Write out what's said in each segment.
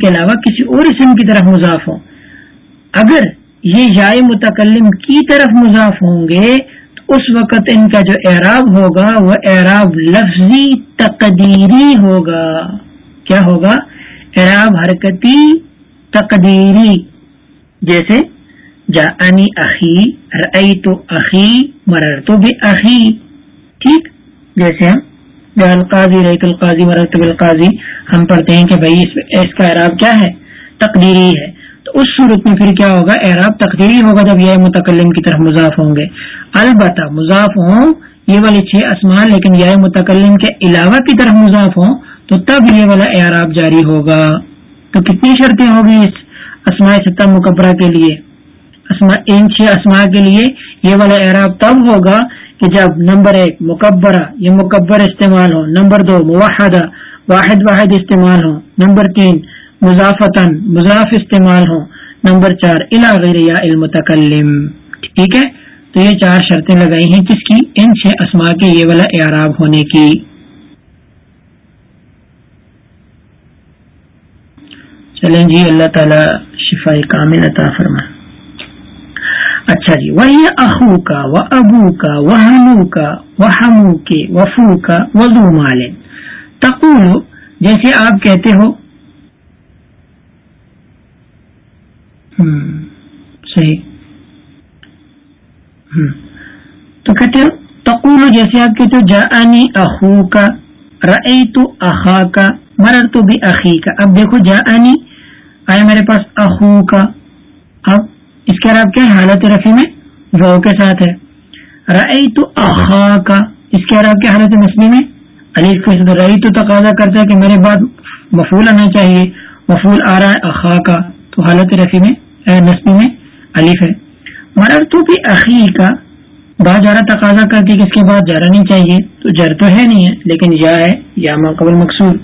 کے علاوہ کسی اور اسم کی طرف مضاف ہو اگر یہ یا متکلم کی طرف مضاف ہوں گے، تو اس وقت ان کا جو اعراب ہوگا، وہ اعراب لفظی تقدیری ہوگا۔ کیا ہوگا؟ اعراب حرکتی تقدیری۔ جیسے جا انی اخی رئی تو عقی مرر تو بھی عقی ٹھیک؟ جیسے ہم القاضی ریت القاضی مرت بالقاضی ہم پڑھتے ہیں کہ بھائی اس کا اعراب کیا ہے؟ تقدیری ہے۔ تو اس صورت میں پھر کیا ہوگا؟ اعراب تقدیری ہوگا جب یہ متکلم کی طرف مضاف ہوں گے۔ البتہ مضاف ہوں یہ والے چھ اسمان لیکن یہ متکلم کے علاوہ کی طرف مضاف ہوں، تو تب یہ والا اعراب جاری ہوگا۔ تو کتنی شرطیں ہوگی اس اسماء ستہ مقبرہ کے لیے؟ ان چھ اسماء کے لیے یہ والا اعراب تب ہوگا کہ جب نمبر ایک مقبرہ یہ مقبر استعمال ہو. نمبر دو، موحدہ، واحد واحد استعمال ہو. نمبر تین مضافتن مضاف استعمال ہو. نمبر چار غیر یا المتکلم. ٹھیک ہے؟ تو یہ چار شرطیں لگائی ہیں کس کی؟ ان چھ اسما کے یہ والا اعراب ہونے کی. چلیں جی اللہ تعالی شفائی کامل عطا فرمائے. اچھا جی وہی اخو کا، و ابو کا وہ ہنو کا وہ ہمو کے وفو کا وضو مالن تقول، جیسے آپ کہتے ہو۔ صحیح۔ تو کہتے ہو، تقول جیسے آپ کہتے ہو جا اخو کا رئی تو اخا کا مرر تو بھی عقی کا۔ اب دیکھو جا آئے میرے پاس اخو کا، اب اس کے علاوہ کیا حالت رفیع میں وہ کے ساتھ ہے۔ رئی تو اخا کا اس کے علاوہ کیا حالت نسلی میں؟ علی رئی تو تقاضا کرتا ہے کہ میرے بعد مفول آنا چاہیے۔ مفول آ رہا ہے اخا کا تو حالت رفیع میں نسلی میں علیف ہے مرر تو بھی عقی کا بات جارا تقاضا کرتی کہ اس کے بعد جارا نہیں چاہیے، تو جر تو ہے نہیں ہے، لیکن یا ہے، یا مقبل مقصود۔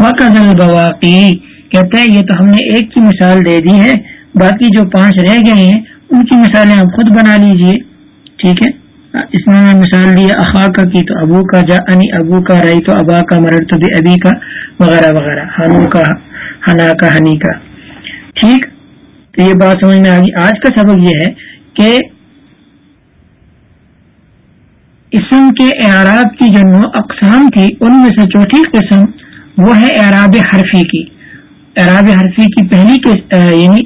وہ باقی کہتا ہے یہ تو ہم نے ایک کی مثال دے دی ہے۔ باقی جو پانچ رہ گئے ہیں، ان کی مثالیں آپ خود بنا لیجیے، ٹھیک ہے؟ اس میں میں مثال دی اخا کا کی تو ابو کا جا انی ابو کا رئی تو ابا کا مرر تو ابی کا وغیرہ وغیرہ ہنو کا ہنا کا ہنی کا۔ ٹھیک؟ تو یہ بات سمجھ میں آ گئی۔ آج کا سبق یہ ہے کہ اسم کے اعراب کی جو نو اقسام تھی ان میں سے چوتھی قسم وہ ہے اعراب حرفی کی۔ عراب حرفی کی پہلی یعنی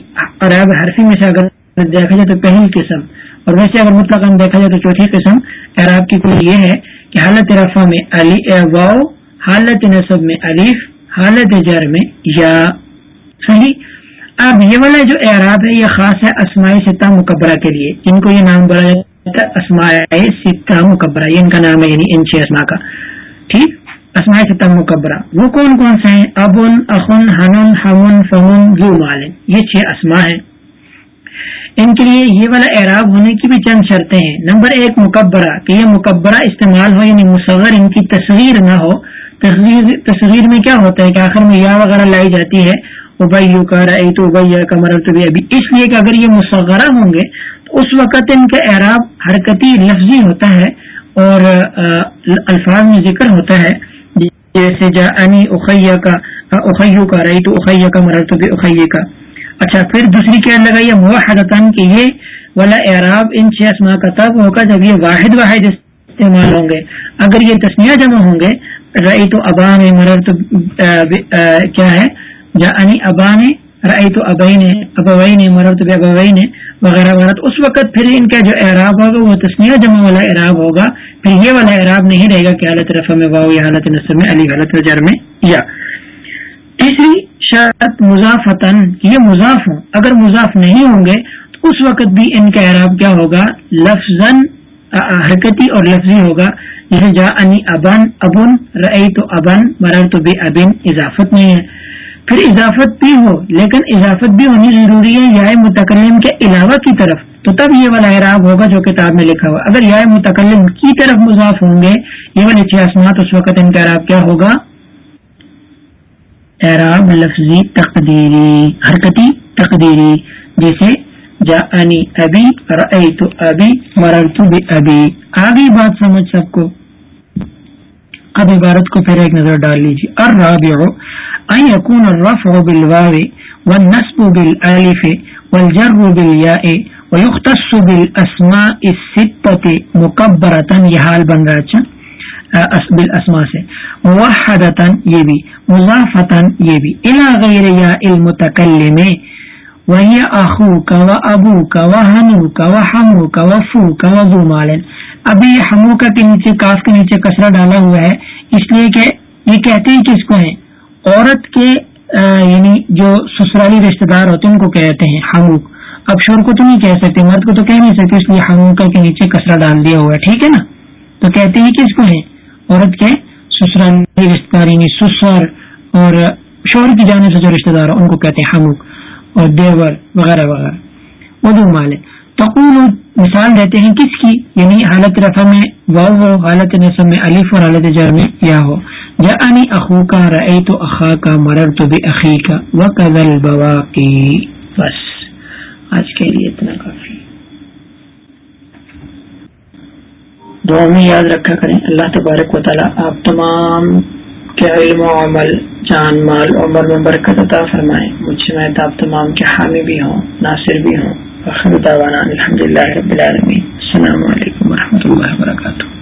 عراب حرفی میں سے اگر دیکھا جائے تو پہلی قسم، اور ویسے اگر مطلق دیکھا جائے تو چوتھی قسم عراب کی کوئی یہ ہے کہ حالت رفع میں علی واؤ حالت نصب میں علیف حالت جر میں یا۔ صحیح اب یہ والا جو اعراب ہے، یہ خاص ہے اسماعی ستہ مقبرہ کے لیے۔ جن کو یہ نام بولا جاتا ہے اسماعی ستہ مقبرہ یہ ان کا نام ہے یعنی ان چھ اسما کا۔ ٹھیک؟ اسماء ستم مقبرہ وہ کون کون سے ہیں؟ ابن، اخن، ہنن ہمن فمن یو مالن یہ چھ اسما ہیں۔ ان کے لیے یہ والا اعراب ہونے کی بھی چند شرطیں ہیں۔ نمبر ایک مقبرہ کہ یہ مقبرہ استعمال ہو یعنی مصغر ان کی تصویر نہ ہو۔ تصویر تصویر میں کیا ہوتا ہے کہ آخر میں یا وغیرہ لائی جاتی ہے۔ ابئی کا رئی تو ابیا کا مرب تو ابھی اس لیے کہ اگر یہ مصغرہ ہوں گے، تو اس وقت ان کا اعراب حرکتی لفظی ہوتا ہے اور الفاظ میں ذکر ہوتا ہے۔ جیسے جا انی اخیہ کا اخیو کا رئی تو اخیہ کا مرر تو اخیہ کا اچھا پھر دوسری کیا لگائی موحدتاً کہ یہ والا اعراب ان چھ اسما کا تب ہوگا جب یہ واحد واحد استعمال ہوں گے۔ اگر یہ تسمیہ جمع ہوں گے رئی تو ابان مرر تو کیا ہے؟ جا انی ابان رئی تو ابئی نے ابوئی نے مرر تو ابوئی نے وغیرہ وغیرہ اس وقت پھر ان کا جو اعراب ہوگا، وہ تسمیہ جمع والا اعراب ہوگا۔ پھر یہ والا اعراب نہیں رہے گا کہ حالت رفع میں واؤ یا حالت نصر میں علی حالت جر میں یا۔ تیسری شرط مضافن یہ مضاف ہوں۔ اگر مضاف نہیں ہوں گے، تو اس وقت بھی ان کا اعراب کیا ہوگا؟ لفظ حرکتی اور لفظی ہوگا۔ جیسے جا انی ابن ابن رئی تو ابن مرر تو بھی ابن، اضافت نہیں ہے۔ پھر اضافت بھی ہو، لیکن اضافت بھی ہونی ضروری ہے یا متکلم کے علاوہ کی طرف۔ تو تب یہ والا اعراب ہوگا جو کتاب میں لکھا ہوا اگر یا متکلم کی طرف مضاف ہوں گے، یہ والے چھ اسمات اس وقت ان کا اعراب کیا ہوگا؟ اعراب لفظی تقدیری، حرکتی تقدیری، جیسے جا انی ابھی رئی تو ابھی مرر تو بھی ابھی آگے بات سمجھ سب کو؟ اب عبارت کو پھر ایک نظر ڈال لیجیے الرابع، ان يكون الرفع بالواو والنصب بالالف والجر بالياء ويختص بالاسماء السته مكبره یہ حال بن رہا اچھا؟ بالاسماء سے۔ موحدتا یہ بھی۔ مضافتا یہ بھی۔ الى غیر یا المتکلم وہی اخو کا و ابو کا و ہنو ابھی یہ ہموکا کے نیچے، کاف کے نیچے کسرا ڈالا ہوا ہے، اس لیے کہ یہ کہتے ہیں کس کو ہیں؟ عورت کے یعنی جو سسرالی رشتے دار ہوتے ہیں، ان کو کہتے ہیں ہموک اب شور کو تو نہیں کہہ سکتے، مرد کو تو کہہ نہیں سکتے، اس لیے ہموکا کے نیچے کسرا ڈال دیا ہوا ہے، ٹھیک ہے نا؟ تو کہتے ہیں کس کو ہیں عورت کے سسرالی رشتے دار یعنی سسر اور شور کی جانے سے جو رشتے دار ان کو کہتے ہیں ہموک اور دیور وغیرہ وغیرہ۔ ادو مالک تقول مثال دیتے ہیں کس کی؟ یعنی حالت رفع میں واؤ ہو حالت نصب میں الف اور حالت جر میں یا ہو۔ یا انی اخو کا رئی تو اخا کا مرر تو بے عقی کا و قدل بوا کی بس۔ آج کے لیے اتنا کافی۔ دعا میں یاد رکھا کریں، اللہ تبارک و تعالیٰ آپ تمام کے علم و عمل، جان، مال، عمر میں برکت عطا فرمائیں مجھ سے میں آپ تمام کے حامی بھی ہوں، ناصر بھی ہوں۔ الحمد للہ رب العالمین۔ السلام علیکم و رحمۃ اللہ وبرکاتہ۔